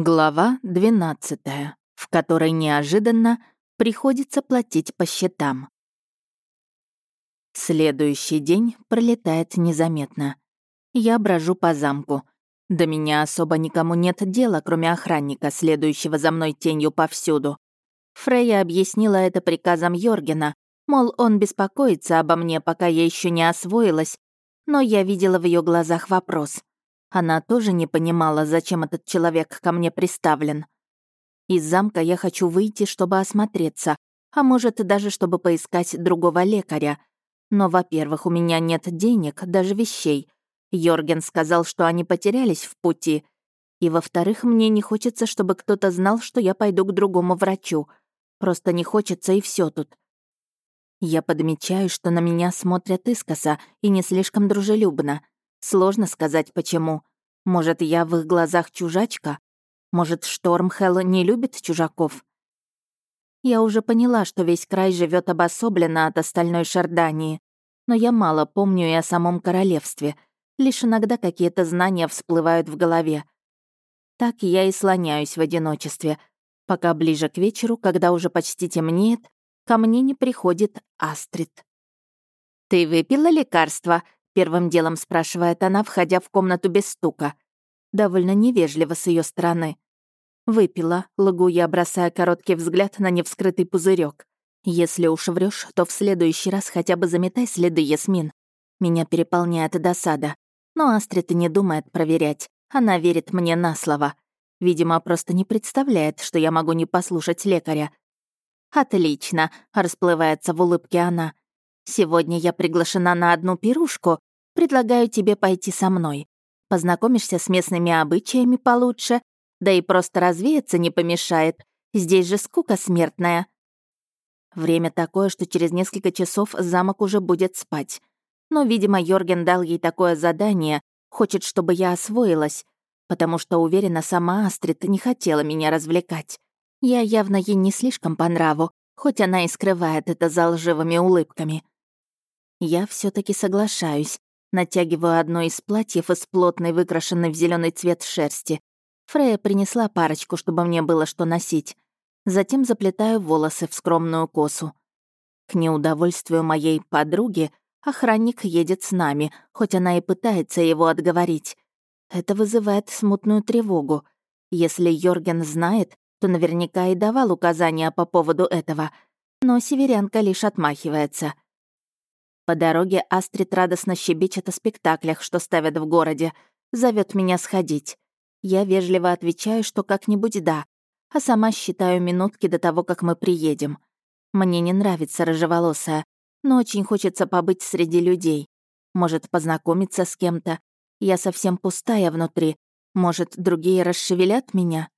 Глава 12, в которой неожиданно приходится платить по счетам. Следующий день пролетает незаметно. Я брожу по замку. До меня особо никому нет дела, кроме охранника, следующего за мной тенью повсюду. Фрейя объяснила это приказом Йоргена, мол, он беспокоится обо мне, пока я еще не освоилась, но я видела в ее глазах вопрос. Она тоже не понимала, зачем этот человек ко мне приставлен. Из замка я хочу выйти, чтобы осмотреться, а может, даже чтобы поискать другого лекаря. Но, во-первых, у меня нет денег, даже вещей. Йорген сказал, что они потерялись в пути. И, во-вторых, мне не хочется, чтобы кто-то знал, что я пойду к другому врачу. Просто не хочется, и все тут. Я подмечаю, что на меня смотрят искоса и не слишком дружелюбно. Сложно сказать, почему. Может, я в их глазах чужачка? Может, Штормхелл не любит чужаков? Я уже поняла, что весь край живет обособленно от остальной Шардании, но я мало помню и о самом королевстве. Лишь иногда какие-то знания всплывают в голове. Так я и слоняюсь в одиночестве, пока ближе к вечеру, когда уже почти темнеет, ко мне не приходит Астрид. «Ты выпила лекарство?» Первым делом спрашивает она, входя в комнату без стука. Довольно невежливо с ее стороны. Выпила, лгу я, бросая короткий взгляд на невскрытый пузырек. Если уж врешь, то в следующий раз хотя бы заметай следы, Ясмин. Меня переполняет досада. Но Астрид не думает проверять. Она верит мне на слово. Видимо, просто не представляет, что я могу не послушать лекаря. «Отлично», — расплывается в улыбке она. «Сегодня я приглашена на одну пирушку, Предлагаю тебе пойти со мной. Познакомишься с местными обычаями получше, да и просто развеяться не помешает. Здесь же скука смертная. Время такое, что через несколько часов замок уже будет спать. Но, видимо, Йорген дал ей такое задание, хочет, чтобы я освоилась, потому что, уверена, сама Астрид не хотела меня развлекать. Я явно ей не слишком по нраву, хоть она и скрывает это за лживыми улыбками. Я все таки соглашаюсь, Натягиваю одно из платьев из плотной, выкрашенной в зеленый цвет шерсти. Фрея принесла парочку, чтобы мне было что носить. Затем заплетаю волосы в скромную косу. К неудовольствию моей подруги охранник едет с нами, хоть она и пытается его отговорить. Это вызывает смутную тревогу. Если Йорген знает, то наверняка и давал указания по поводу этого. Но северянка лишь отмахивается — по дороге Астрид радостно щебечет о спектаклях, что ставят в городе. Зовет меня сходить. Я вежливо отвечаю, что как-нибудь да, а сама считаю минутки до того, как мы приедем. Мне не нравится рыжеволосая, но очень хочется побыть среди людей. Может, познакомиться с кем-то. Я совсем пустая внутри. Может, другие расшевелят меня?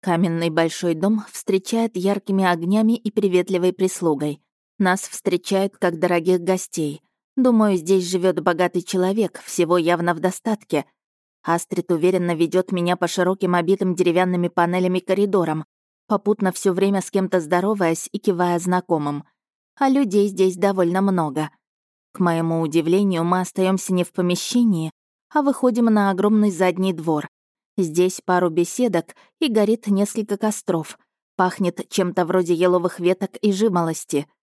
Каменный большой дом встречает яркими огнями и приветливой прислугой. Нас встречают как дорогих гостей. Думаю, здесь живет богатый человек, всего явно в достатке. Астрид уверенно ведет меня по широким обитым деревянными панелями коридорам, попутно все время с кем-то здороваясь и кивая знакомым. А людей здесь довольно много. К моему удивлению, мы остаемся не в помещении, а выходим на огромный задний двор. Здесь пару беседок и горит несколько костров. Пахнет чем-то вроде еловых веток и жимолости —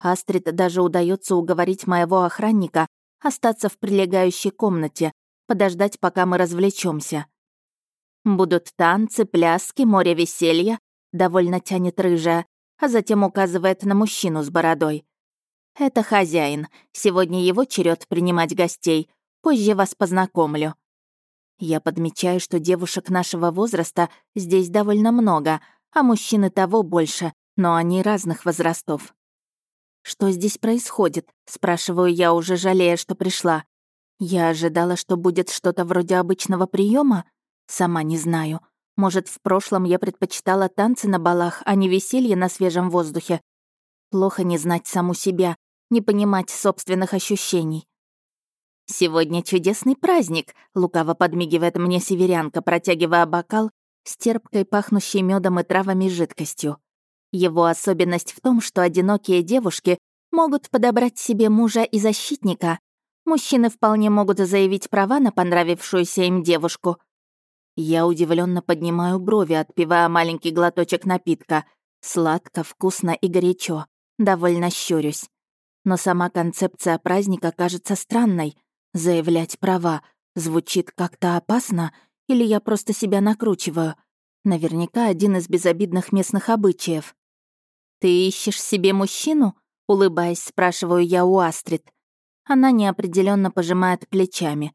Астрид даже удается уговорить моего охранника остаться в прилегающей комнате, подождать, пока мы развлечемся. Будут танцы, пляски, море веселья, довольно тянет рыжая, а затем указывает на мужчину с бородой. Это хозяин. Сегодня его черед принимать гостей. Позже вас познакомлю. Я подмечаю, что девушек нашего возраста здесь довольно много, а мужчины того больше, но они разных возрастов. «Что здесь происходит?» — спрашиваю я, уже жалея, что пришла. Я ожидала, что будет что-то вроде обычного приема. Сама не знаю. Может, в прошлом я предпочитала танцы на балах, а не веселье на свежем воздухе. Плохо не знать саму себя, не понимать собственных ощущений. «Сегодня чудесный праздник», — лукаво подмигивает мне северянка, протягивая бокал с терпкой, пахнущей медом и травами жидкостью. Его особенность в том, что одинокие девушки могут подобрать себе мужа и защитника. Мужчины вполне могут заявить права на понравившуюся им девушку. Я удивленно поднимаю брови, отпивая маленький глоточек напитка. Сладко, вкусно и горячо. Довольно щурюсь. Но сама концепция праздника кажется странной. Заявлять права звучит как-то опасно, или я просто себя накручиваю. Наверняка один из безобидных местных обычаев. «Ты ищешь себе мужчину?» — улыбаясь, спрашиваю я у Астрид. Она неопределенно пожимает плечами.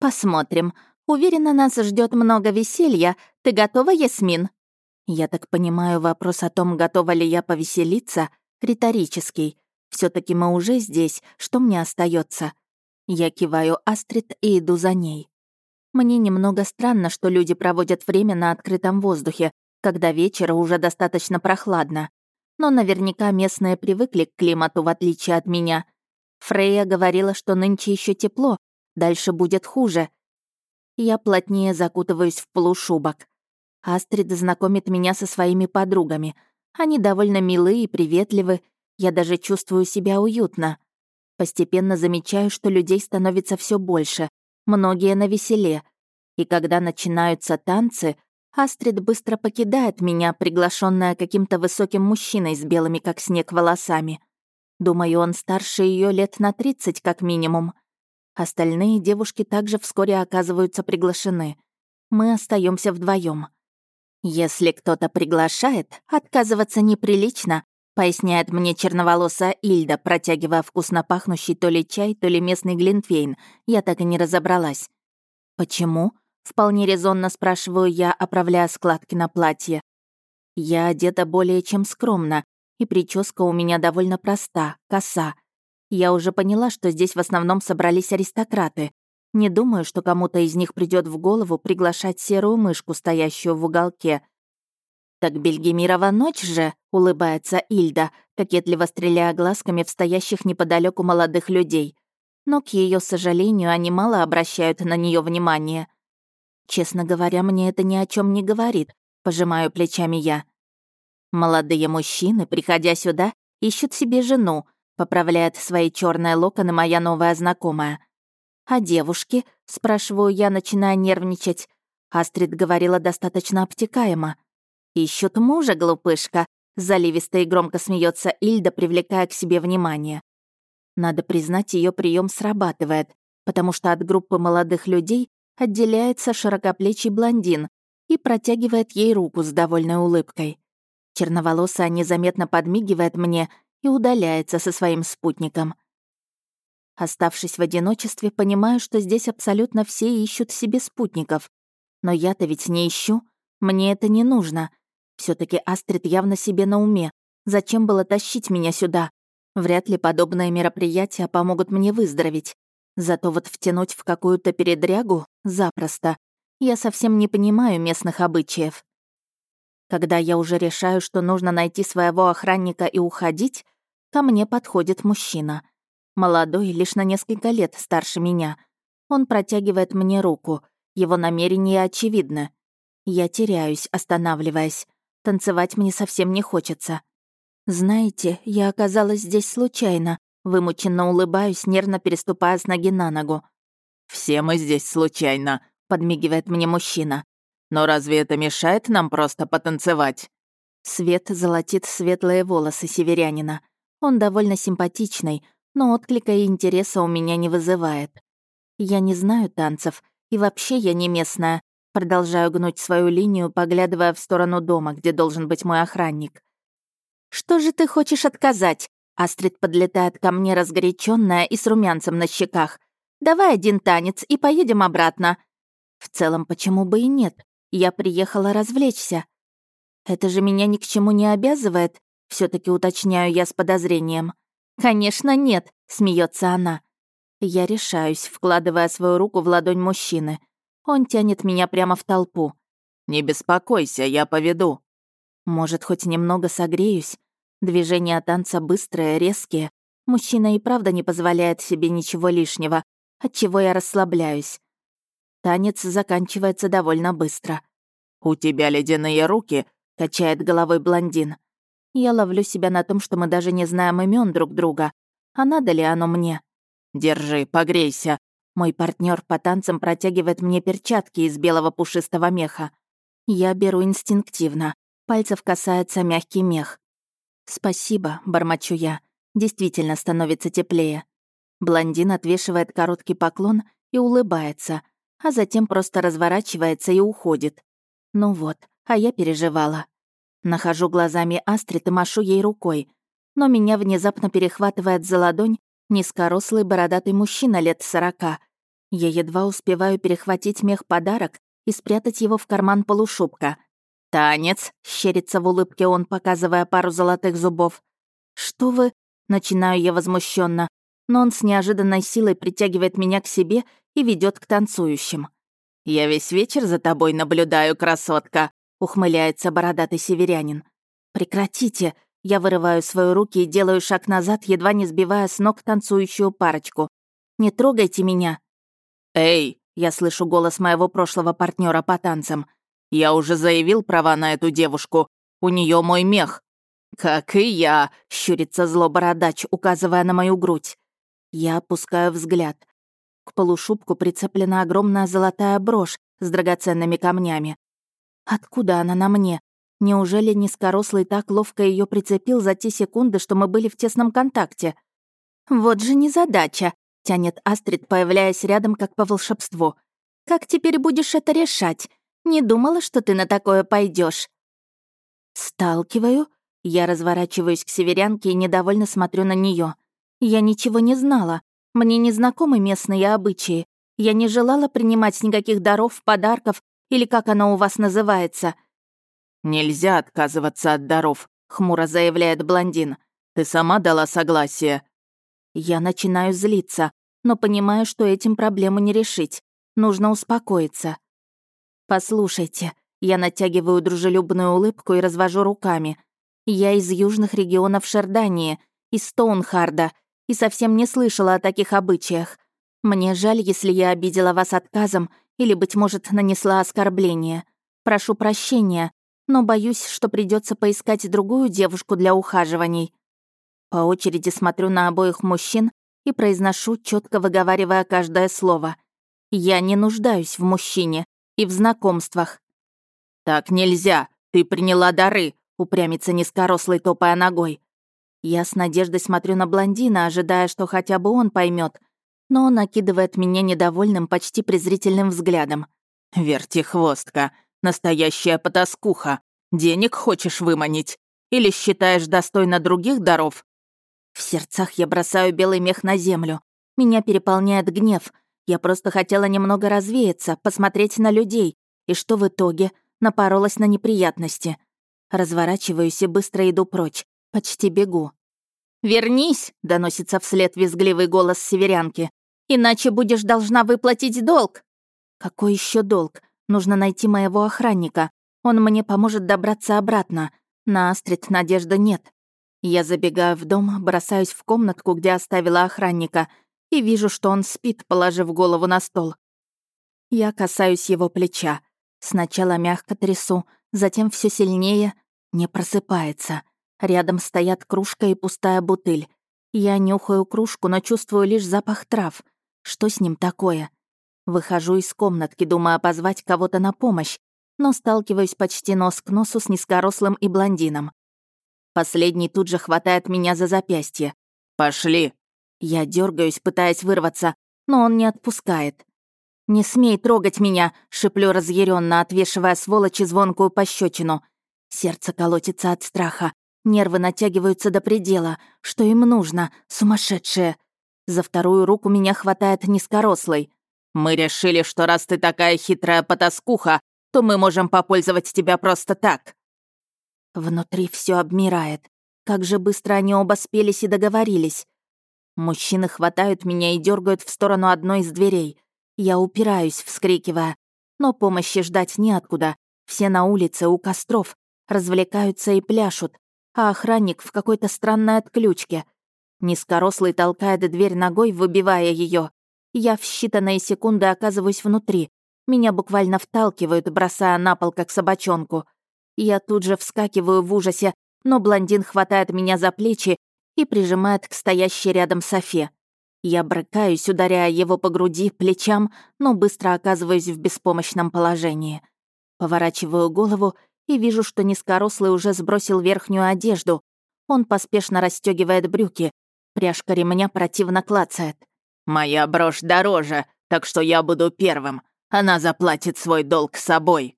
«Посмотрим. Уверена, нас ждет много веселья. Ты готова, Ясмин?» Я так понимаю, вопрос о том, готова ли я повеселиться, риторический. все таки мы уже здесь, что мне остается? Я киваю Астрид и иду за ней. Мне немного странно, что люди проводят время на открытом воздухе, когда вечера уже достаточно прохладно. Но наверняка местные привыкли к климату, в отличие от меня. Фрейя говорила, что нынче еще тепло, дальше будет хуже. Я плотнее закутываюсь в полушубок. Астрид знакомит меня со своими подругами. Они довольно милы и приветливы. Я даже чувствую себя уютно. Постепенно замечаю, что людей становится все больше. Многие на веселе. И когда начинаются танцы, Астрид быстро покидает меня, приглашенная каким-то высоким мужчиной с белыми как снег волосами. Думаю, он старше ее лет на 30 как минимум. Остальные девушки также вскоре оказываются приглашены. Мы остаемся вдвоем. «Если кто-то приглашает, отказываться неприлично», поясняет мне черноволосая Ильда, протягивая вкусно пахнущий то ли чай, то ли местный глинтвейн. Я так и не разобралась. «Почему?» — вполне резонно спрашиваю я, оправляя складки на платье. Я одета более чем скромно, и прическа у меня довольно проста, коса. Я уже поняла, что здесь в основном собрались аристократы, не думаю, что кому-то из них придет в голову приглашать серую мышку, стоящую в уголке. «Так Бельгемирова ночь же», — улыбается Ильда, кокетливо стреляя глазками в стоящих неподалеку молодых людей. Но, к ее сожалению, они мало обращают на нее внимание. Честно говоря, мне это ни о чем не говорит, пожимаю плечами я. Молодые мужчины, приходя сюда, ищут себе жену, поправляет свои черные локоны моя новая знакомая. «А девушки?» — спрашиваю я, начиная нервничать. Астрид говорила достаточно обтекаемо. «Ищут мужа, глупышка», — заливисто и громко смеется Ильда, привлекая к себе внимание. Надо признать, ее прием срабатывает, потому что от группы молодых людей отделяется широкоплечий блондин и протягивает ей руку с довольной улыбкой. Черноволосая незаметно подмигивает мне и удаляется со своим спутником. Оставшись в одиночестве, понимаю, что здесь абсолютно все ищут себе спутников. Но я-то ведь не ищу. Мне это не нужно. все таки Астрид явно себе на уме. Зачем было тащить меня сюда? Вряд ли подобные мероприятия помогут мне выздороветь. Зато вот втянуть в какую-то передрягу — запросто. Я совсем не понимаю местных обычаев. Когда я уже решаю, что нужно найти своего охранника и уходить, ко мне подходит мужчина — Молодой, лишь на несколько лет старше меня. Он протягивает мне руку. Его намерение очевидно. Я теряюсь, останавливаясь. Танцевать мне совсем не хочется. Знаете, я оказалась здесь случайно. Вымученно улыбаюсь, нервно переступая с ноги на ногу. «Все мы здесь случайно», — подмигивает мне мужчина. «Но разве это мешает нам просто потанцевать?» Свет золотит светлые волосы северянина. Он довольно симпатичный, но отклика и интереса у меня не вызывает. Я не знаю танцев, и вообще я не местная. Продолжаю гнуть свою линию, поглядывая в сторону дома, где должен быть мой охранник. «Что же ты хочешь отказать?» Астрид подлетает ко мне разгоряченная и с румянцем на щеках. «Давай один танец и поедем обратно». В целом, почему бы и нет? Я приехала развлечься. Это же меня ни к чему не обязывает, все таки уточняю я с подозрением. «Конечно нет», — смеется она. Я решаюсь, вкладывая свою руку в ладонь мужчины. Он тянет меня прямо в толпу. «Не беспокойся, я поведу». Может, хоть немного согреюсь? Движения танца быстрые, резкие. Мужчина и правда не позволяет себе ничего лишнего, отчего я расслабляюсь. Танец заканчивается довольно быстро. «У тебя ледяные руки», — качает головой блондин. Я ловлю себя на том, что мы даже не знаем имен друг друга. А надо ли оно мне? «Держи, погрейся», Мой партнер по танцам протягивает мне перчатки из белого пушистого меха. Я беру инстинктивно. Пальцев касается мягкий мех. «Спасибо», — бормочу я. Действительно становится теплее. Блондин отвешивает короткий поклон и улыбается, а затем просто разворачивается и уходит. Ну вот, а я переживала. Нахожу глазами Астрид и машу ей рукой, но меня внезапно перехватывает за ладонь низкорослый бородатый мужчина лет сорока. Я едва успеваю перехватить мех подарок и спрятать его в карман полушубка. «Танец!» — щерится в улыбке он, показывая пару золотых зубов. «Что вы?» — начинаю я возмущенно, но он с неожиданной силой притягивает меня к себе и ведет к танцующим. «Я весь вечер за тобой наблюдаю, красотка!» — ухмыляется бородатый северянин. «Прекратите!» Я вырываю свои руки и делаю шаг назад, едва не сбивая с ног танцующую парочку. «Не трогайте меня!» «Эй!» — я слышу голос моего прошлого партнера по танцам. «Я уже заявил права на эту девушку. У нее мой мех». «Как и я!» — щурится зло бородач, указывая на мою грудь. Я опускаю взгляд. К полушубку прицеплена огромная золотая брошь с драгоценными камнями. Откуда она на мне? Неужели низкорослый так ловко ее прицепил за те секунды, что мы были в тесном контакте? Вот же незадача, тянет Астрид, появляясь рядом как по волшебству. Как теперь будешь это решать? Не думала, что ты на такое пойдешь. Сталкиваю. Я разворачиваюсь к северянке и недовольно смотрю на нее. Я ничего не знала. Мне не знакомы местные обычаи. Я не желала принимать никаких даров, подарков или как оно у вас называется. «Нельзя отказываться от даров», — хмуро заявляет блондин. «Ты сама дала согласие». Я начинаю злиться, но понимаю, что этим проблему не решить. Нужно успокоиться. «Послушайте», я натягиваю дружелюбную улыбку и развожу руками. «Я из южных регионов Шердании, из Стоунхарда, и совсем не слышала о таких обычаях. Мне жаль, если я обидела вас отказом или, быть может, нанесла оскорбление. Прошу прощения, но боюсь, что придется поискать другую девушку для ухаживаний. По очереди смотрю на обоих мужчин и произношу, четко выговаривая каждое слово. Я не нуждаюсь в мужчине и в знакомствах. «Так нельзя! Ты приняла дары!» — упрямится низкорослый, топая ногой. Я с надеждой смотрю на блондина, ожидая, что хотя бы он поймет, но он накидывает меня недовольным, почти презрительным взглядом. «Вертихвостка! Настоящая потаскуха. Денег хочешь выманить? Или считаешь достойно других даров?» В сердцах я бросаю белый мех на землю. Меня переполняет гнев. Я просто хотела немного развеяться, посмотреть на людей. И что в итоге? Напоролась на неприятности. Разворачиваюсь и быстро иду прочь. Почти бегу. «Вернись!» — доносится вслед визгливый голос северянки. «Иначе будешь должна выплатить долг!» «Какой еще долг? Нужно найти моего охранника. Он мне поможет добраться обратно. На Астрид надежды нет. Я забегаю в дом, бросаюсь в комнатку, где оставила охранника, и вижу, что он спит, положив голову на стол. Я касаюсь его плеча. Сначала мягко трясу, затем все сильнее. Не просыпается. Рядом стоят кружка и пустая бутыль. Я нюхаю кружку, но чувствую лишь запах трав. Что с ним такое? Выхожу из комнатки, думая позвать кого-то на помощь, но сталкиваюсь почти нос к носу с низкорослым и блондином. Последний тут же хватает меня за запястье. «Пошли!» Я дергаюсь, пытаясь вырваться, но он не отпускает. «Не смей трогать меня!» — шиплю разъяренно, отвешивая сволочи звонкую пощечину. Сердце колотится от страха. Нервы натягиваются до предела. Что им нужно? Сумасшедшие! За вторую руку меня хватает низкорослый. Мы решили, что раз ты такая хитрая потаскуха, то мы можем попользовать тебя просто так». Внутри все обмирает. Как же быстро они оба спелись и договорились. Мужчины хватают меня и дергают в сторону одной из дверей. Я упираюсь, вскрикивая. Но помощи ждать неоткуда. Все на улице, у костров. Развлекаются и пляшут. А охранник в какой-то странной отключке. Низкорослый толкает дверь ногой, выбивая ее. Я в считанные секунды оказываюсь внутри. Меня буквально вталкивают, бросая на пол, как собачонку. Я тут же вскакиваю в ужасе, но блондин хватает меня за плечи и прижимает к стоящей рядом Софе. Я брыкаюсь, ударяя его по груди, плечам, но быстро оказываюсь в беспомощном положении. Поворачиваю голову и вижу, что низкорослый уже сбросил верхнюю одежду. Он поспешно расстегивает брюки. Пряжка ремня противно клацает. «Моя брошь дороже, так что я буду первым. Она заплатит свой долг собой».